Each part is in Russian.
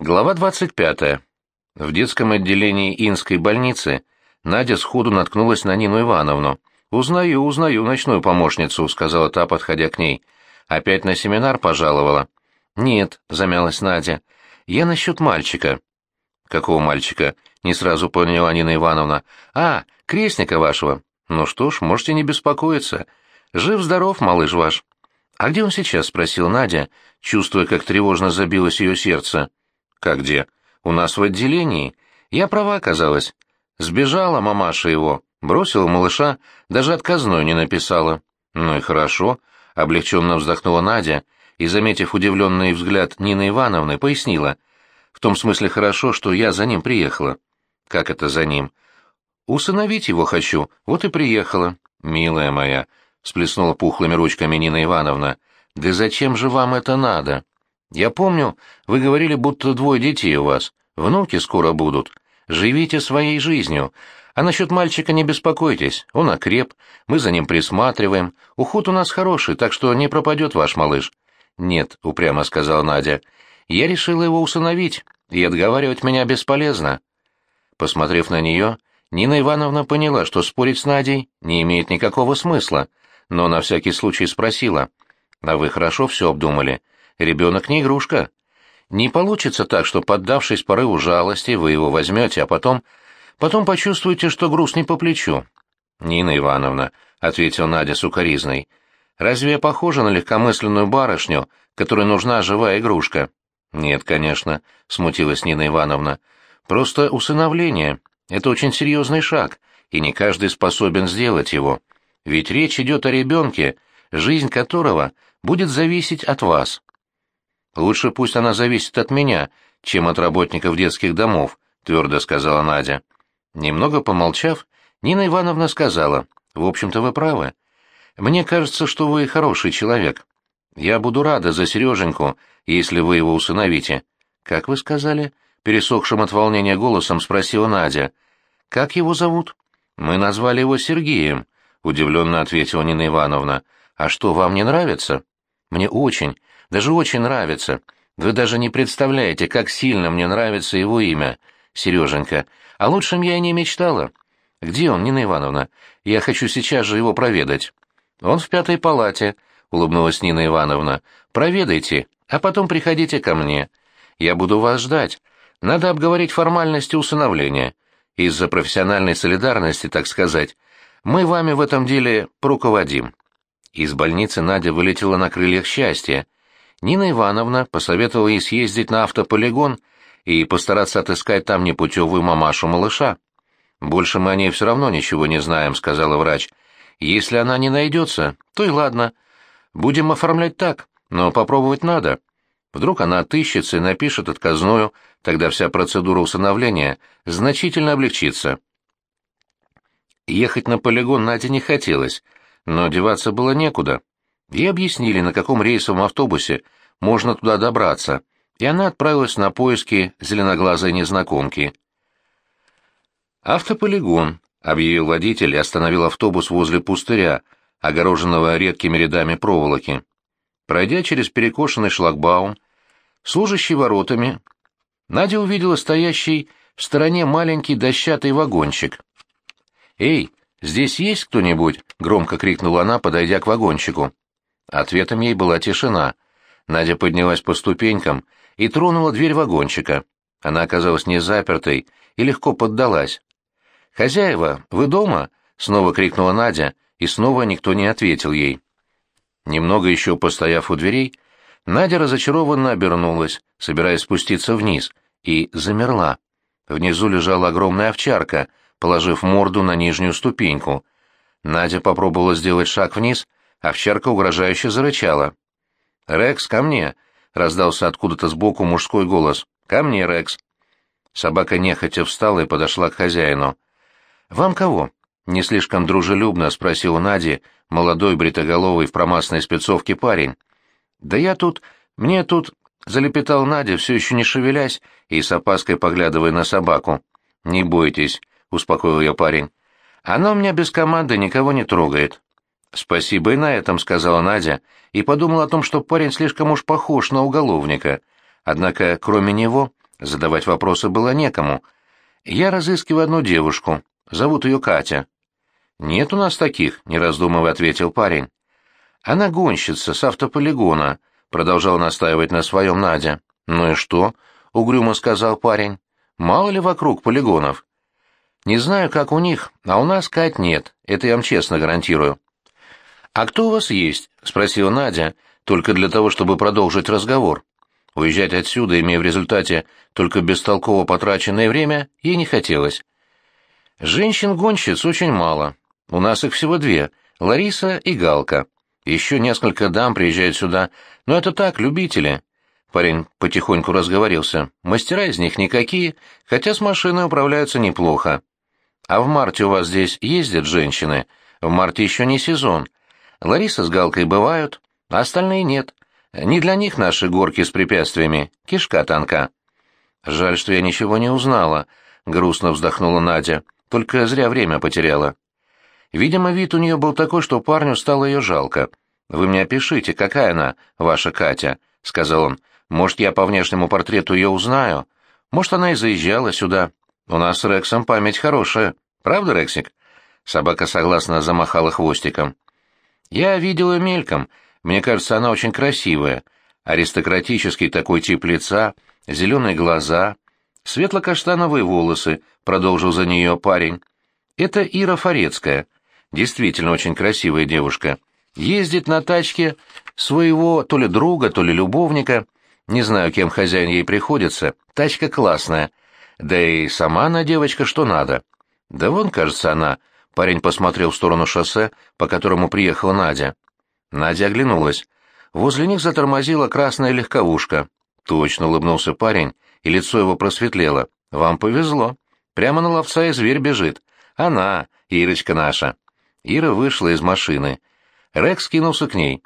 Глава 25. В детском отделении Инской больницы Надя сходу наткнулась на Нину Ивановну. «Узнаю, узнаю ночную помощницу», — сказала та, подходя к ней. «Опять на семинар пожаловала?» «Нет», — замялась Надя. «Я насчет мальчика». «Какого мальчика?» — не сразу поняла Нина Ивановна. «А, крестника вашего. Ну что ж, можете не беспокоиться. Жив-здоров, малыш ваш». «А где он сейчас?» — спросил Надя, чувствуя, как тревожно забилось ее сердце. «Как где?» «У нас в отделении. Я права оказалась. Сбежала мамаша его, бросила малыша, даже отказную не написала». «Ну и хорошо», — облегченно вздохнула Надя и, заметив удивленный взгляд Нины Ивановны, пояснила. «В том смысле хорошо, что я за ним приехала». «Как это за ним?» «Усыновить его хочу, вот и приехала». «Милая моя», — сплеснула пухлыми ручками Нина Ивановна, — «да зачем же вам это надо?» Я помню, вы говорили, будто двое детей у вас. Внуки скоро будут. Живите своей жизнью. А насчет мальчика не беспокойтесь. Он окреп, мы за ним присматриваем. Уход у нас хороший, так что не пропадет ваш малыш. Нет, упрямо сказала Надя. Я решила его усыновить, и отговаривать меня бесполезно. Посмотрев на нее, Нина Ивановна поняла, что спорить с Надей не имеет никакого смысла, но на всякий случай спросила. «А вы хорошо все обдумали?» Ребенок не игрушка. Не получится так, что, поддавшись порыву жалости, вы его возьмете, а потом... Потом почувствуете, что груз не по плечу. Нина Ивановна, — ответил Надя сукоризной, — разве я похожа на легкомысленную барышню, которой нужна живая игрушка? Нет, конечно, — смутилась Нина Ивановна. Просто усыновление. Это очень серьезный шаг, и не каждый способен сделать его. Ведь речь идет о ребенке, жизнь которого будет зависеть от вас. Лучше пусть она зависит от меня, чем от работников детских домов, твердо сказала Надя. Немного помолчав, Нина Ивановна сказала, в общем-то вы правы. Мне кажется, что вы хороший человек. Я буду рада за Сереженьку, если вы его усыновите. Как вы сказали? Пересохшим от волнения голосом спросила Надя. Как его зовут? Мы назвали его Сергеем, удивленно ответила Нина Ивановна. А что, вам не нравится? Мне очень даже очень нравится. Вы даже не представляете, как сильно мне нравится его имя, Сереженька. А лучшем я и не мечтала. Где он, Нина Ивановна? Я хочу сейчас же его проведать. Он в пятой палате, улыбнулась Нина Ивановна. Проведайте, а потом приходите ко мне. Я буду вас ждать. Надо обговорить формальности усыновления. Из-за профессиональной солидарности, так сказать, мы вами в этом деле руководим. Из больницы Надя вылетела на крыльях счастья. Нина Ивановна посоветовала ей съездить на автополигон и постараться отыскать там непутевую мамашу малыша. «Больше мы о ней все равно ничего не знаем», — сказала врач. «Если она не найдется, то и ладно. Будем оформлять так, но попробовать надо. Вдруг она отыщется и напишет отказную, тогда вся процедура усыновления значительно облегчится». Ехать на полигон Наде не хотелось, но деваться было некуда. Ей объяснили, на каком рейсовом автобусе можно туда добраться, и она отправилась на поиски зеленоглазой незнакомки. «Автополигон», — объявил водитель и остановил автобус возле пустыря, огороженного редкими рядами проволоки. Пройдя через перекошенный шлагбаум, служащий воротами, Надя увидела стоящий в стороне маленький дощатый вагончик. «Эй, здесь есть кто-нибудь?» — громко крикнула она, подойдя к вагончику. Ответом ей была тишина. Надя поднялась по ступенькам и тронула дверь вагончика. Она оказалась не запертой и легко поддалась. «Хозяева, вы дома?» — снова крикнула Надя, и снова никто не ответил ей. Немного еще постояв у дверей, Надя разочарованно обернулась, собираясь спуститься вниз, и замерла. Внизу лежала огромная овчарка, положив морду на нижнюю ступеньку. Надя попробовала сделать шаг вниз — Овчарка угрожающе зарычала. «Рекс, ко мне!» — раздался откуда-то сбоку мужской голос. «Ко мне, Рекс!» Собака нехотя встала и подошла к хозяину. «Вам кого?» — не слишком дружелюбно спросил Нади, молодой бритоголовый в промасленной спецовке парень. «Да я тут... Мне тут...» — залепетал Надя, все еще не шевелясь и с опаской поглядывая на собаку. «Не бойтесь», — успокоил ее парень. «Она у меня без команды никого не трогает. «Спасибо и на этом», — сказала Надя, и подумала о том, что парень слишком уж похож на уголовника. Однако, кроме него, Задавать вопросы было некому. «Я разыскиваю одну девушку. Зовут ее Катя». «Нет у нас таких», — не раздумывая ответил парень. «Она гонщица с автополигона», — продолжал настаивать на своем Надя. «Ну и что?» — угрюмо сказал парень. «Мало ли вокруг полигонов?» «Не знаю, как у них, а у нас Кать нет, это я вам честно гарантирую». «А кто у вас есть?» — спросила Надя, только для того, чтобы продолжить разговор. Уезжать отсюда, имея в результате только бестолково потраченное время, ей не хотелось. Женщин-гонщиц очень мало. У нас их всего две — Лариса и Галка. Еще несколько дам приезжают сюда, но это так, любители. Парень потихоньку разговорился. Мастера из них никакие, хотя с машиной управляются неплохо. А в марте у вас здесь ездят женщины? В марте еще не сезон. Лариса с Галкой бывают, а остальные нет. Не для них наши горки с препятствиями, кишка танка. Жаль, что я ничего не узнала, грустно вздохнула Надя. Только зря время потеряла. Видимо, вид у нее был такой, что парню стало ее жалко. «Вы мне опишите, какая она, ваша Катя», — сказал он. «Может, я по внешнему портрету ее узнаю? Может, она и заезжала сюда. У нас с Рексом память хорошая. Правда, Рексик?» Собака согласно замахала хвостиком. «Я видел ее мельком. Мне кажется, она очень красивая. Аристократический такой тип лица, зеленые глаза, светло-каштановые волосы», — продолжил за нее парень. «Это Ира Форецкая». Действительно очень красивая девушка. Ездит на тачке своего то ли друга, то ли любовника. Не знаю, кем хозяин ей приходится. Тачка классная. Да и сама она девочка что надо. Да вон, кажется, она. Парень посмотрел в сторону шоссе, по которому приехала Надя. Надя оглянулась. Возле них затормозила красная легковушка. Точно улыбнулся парень, и лицо его просветлело. «Вам повезло. Прямо на ловца и зверь бежит. Она, Ирочка наша». Ира вышла из машины. Рекс кинулся к ней.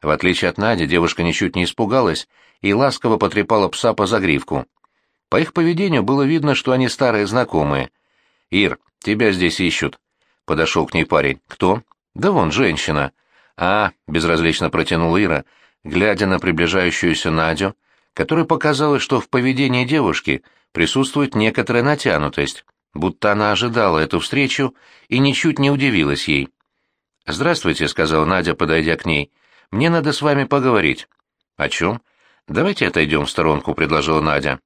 В отличие от Нади, девушка ничуть не испугалась и ласково потрепала пса по загривку. По их поведению было видно, что они старые знакомые. «Ир, тебя здесь ищут», — подошел к ней парень. «Кто?» «Да вон, женщина». «А», — безразлично протянула Ира, глядя на приближающуюся Надю, которой показалось, что в поведении девушки присутствует некоторая натянутость будто она ожидала эту встречу и ничуть не удивилась ей. «Здравствуйте», — сказала Надя, подойдя к ней. «Мне надо с вами поговорить». «О чем?» «Давайте отойдем в сторонку», — предложила Надя.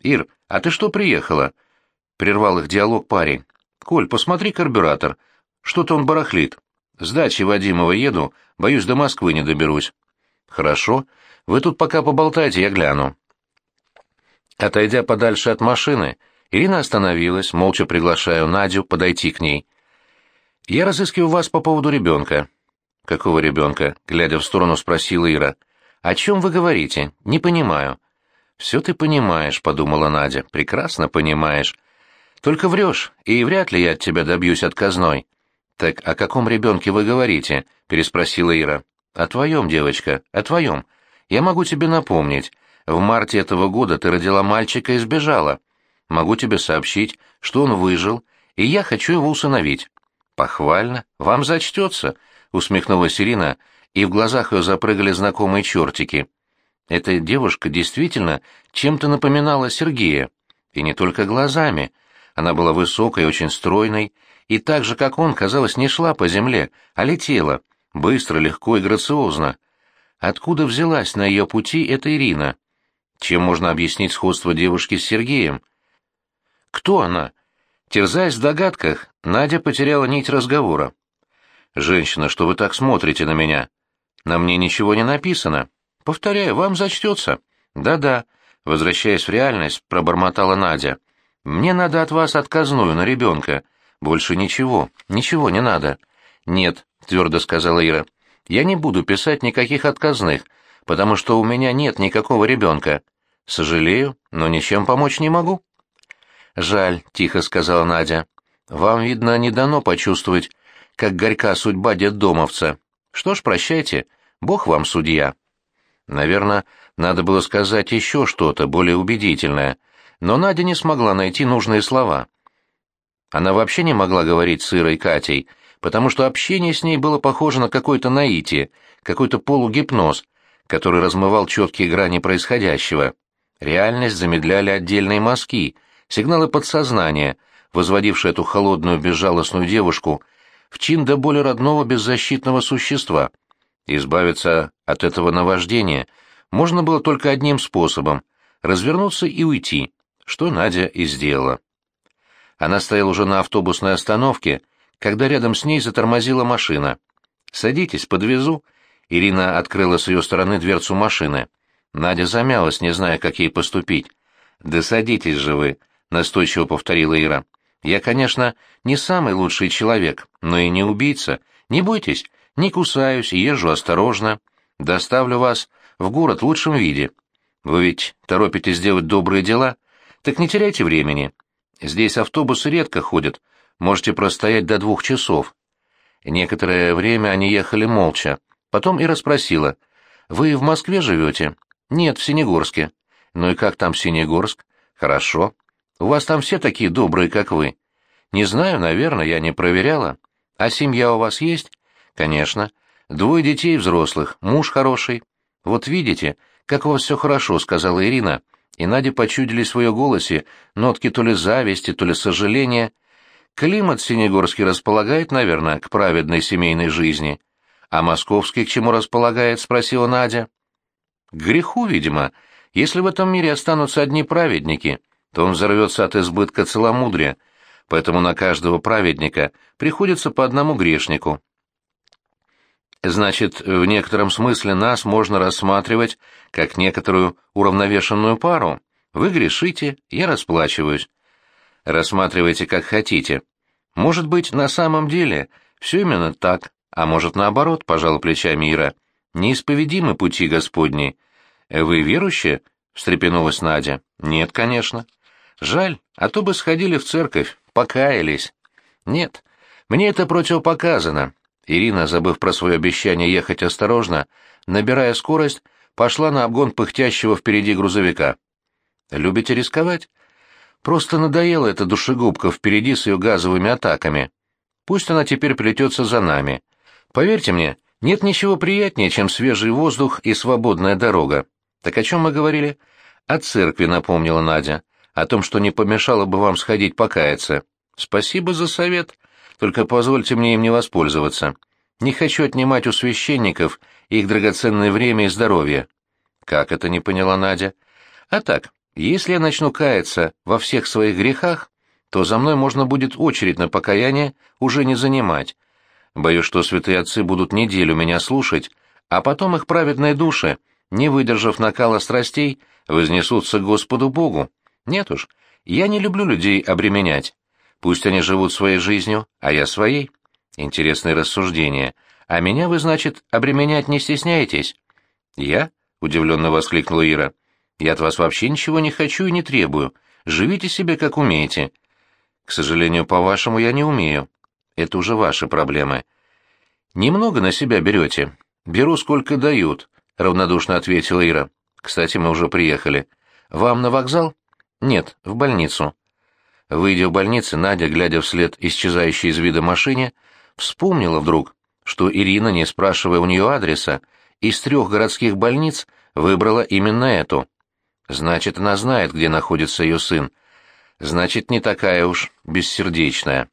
«Ир, а ты что приехала?» — прервал их диалог парень. «Коль, посмотри карбюратор. Что-то он барахлит. С дачи Вадимова еду, боюсь, до Москвы не доберусь». «Хорошо. Вы тут пока поболтайте, я гляну». Отойдя подальше от машины, — Ирина остановилась, молча приглашая Надю подойти к ней. «Я разыскиваю вас по поводу ребенка». «Какого ребенка?» — глядя в сторону, спросила Ира. «О чем вы говорите? Не понимаю». «Все ты понимаешь», — подумала Надя. «Прекрасно понимаешь. Только врешь, и вряд ли я от тебя добьюсь отказной». «Так о каком ребенке вы говорите?» — переспросила Ира. «О твоем, девочка, о твоем. Я могу тебе напомнить. В марте этого года ты родила мальчика и сбежала. Могу тебе сообщить, что он выжил, и я хочу его усыновить». «Похвально. Вам зачтется», — усмехнулась Ирина, и в глазах ее запрыгали знакомые чертики. Эта девушка действительно чем-то напоминала Сергея, и не только глазами. Она была высокой, очень стройной, и так же, как он, казалось, не шла по земле, а летела, быстро, легко и грациозно. Откуда взялась на ее пути эта Ирина? Чем можно объяснить сходство девушки с Сергеем? Кто она? Терзаясь в догадках, Надя потеряла нить разговора. «Женщина, что вы так смотрите на меня? На мне ничего не написано. Повторяю, вам зачтется». «Да-да», — возвращаясь в реальность, пробормотала Надя. «Мне надо от вас отказную на ребенка. Больше ничего, ничего не надо». «Нет», — твердо сказала Ира, — «я не буду писать никаких отказных, потому что у меня нет никакого ребенка. Сожалею, но ничем помочь не могу». «Жаль», — тихо сказала Надя. «Вам, видно, не дано почувствовать, как горька судьба детдомовца. Что ж, прощайте, Бог вам судья». Наверное, надо было сказать еще что-то более убедительное, но Надя не смогла найти нужные слова. Она вообще не могла говорить с Ирой Катей, потому что общение с ней было похоже на какое-то наитие, какой-то полугипноз, который размывал четкие грани происходящего. Реальность замедляли отдельные мазки, сигналы подсознания, возводившие эту холодную безжалостную девушку в чин до более родного беззащитного существа. Избавиться от этого наваждения можно было только одним способом — развернуться и уйти, что Надя и сделала. Она стояла уже на автобусной остановке, когда рядом с ней затормозила машина. «Садитесь, подвезу». Ирина открыла с ее стороны дверцу машины. Надя замялась, не зная, как ей поступить. «Да садитесь же вы», — настойчиво повторила Ира. «Я, конечно, не самый лучший человек, но и не убийца. Не бойтесь, не кусаюсь, езжу осторожно. Доставлю вас в город в лучшем виде. Вы ведь торопитесь сделать добрые дела? Так не теряйте времени. Здесь автобусы редко ходят, можете простоять до двух часов». Некоторое время они ехали молча. Потом Ира спросила, «Вы в Москве живете?» «Нет, в Синегорске». «Ну и как там Синегорск?» «Хорошо. У вас там все такие добрые, как вы?» «Не знаю, наверное, я не проверяла. А семья у вас есть?» «Конечно. Двое детей взрослых, муж хороший». «Вот видите, как у вас все хорошо», — сказала Ирина. И Наде почудили в ее голосе нотки то ли зависти, то ли сожаления. Климат Синегорский располагает, наверное, к праведной семейной жизни. А московский к чему располагает, спросила Надя. К греху, видимо. Если в этом мире останутся одни праведники, то он взорвется от избытка целомудрия, поэтому на каждого праведника приходится по одному грешнику. Значит, в некотором смысле нас можно рассматривать как некоторую уравновешенную пару. Вы грешите, я расплачиваюсь. Рассматривайте как хотите. Может быть, на самом деле все именно так, а может, наоборот, пожал плечами Ира. Неисповедимы пути Господни. Вы верующие? встрепенулась Надя. Нет, конечно. Жаль, а то бы сходили в церковь, покаялись. Нет, мне это противопоказано. Ирина, забыв про свое обещание ехать осторожно, набирая скорость, пошла на обгон пыхтящего впереди грузовика. «Любите рисковать?» «Просто надоела эта душегубка впереди с ее газовыми атаками. Пусть она теперь плетется за нами. Поверьте мне, нет ничего приятнее, чем свежий воздух и свободная дорога. Так о чем мы говорили? О церкви, напомнила Надя. О том, что не помешало бы вам сходить покаяться. Спасибо за совет. Только позвольте мне им не воспользоваться. Не хочу отнимать у священников их драгоценное время и здоровье. Как это не поняла Надя? А так, если я начну каяться во всех своих грехах, то за мной можно будет очередь на покаяние уже не занимать. Боюсь, что святые отцы будут неделю меня слушать, а потом их праведные души, не выдержав накала страстей, вознесутся к Господу Богу. Нет уж, я не люблю людей обременять. Пусть они живут своей жизнью, а я своей. Интересные рассуждения. А меня вы, значит, обременять не стесняетесь? Я? — удивленно воскликнула Ира. Я от вас вообще ничего не хочу и не требую. Живите себе, как умеете. К сожалению, по-вашему, я не умею. Это уже ваши проблемы. Немного на себя берете. Беру, сколько дают, — равнодушно ответила Ира. Кстати, мы уже приехали. Вам на вокзал? Нет, в больницу. Выйдя в больнице, Надя, глядя вслед исчезающей из вида машине, вспомнила вдруг, что Ирина, не спрашивая у нее адреса, из трех городских больниц выбрала именно эту. Значит, она знает, где находится ее сын. Значит, не такая уж бессердечная.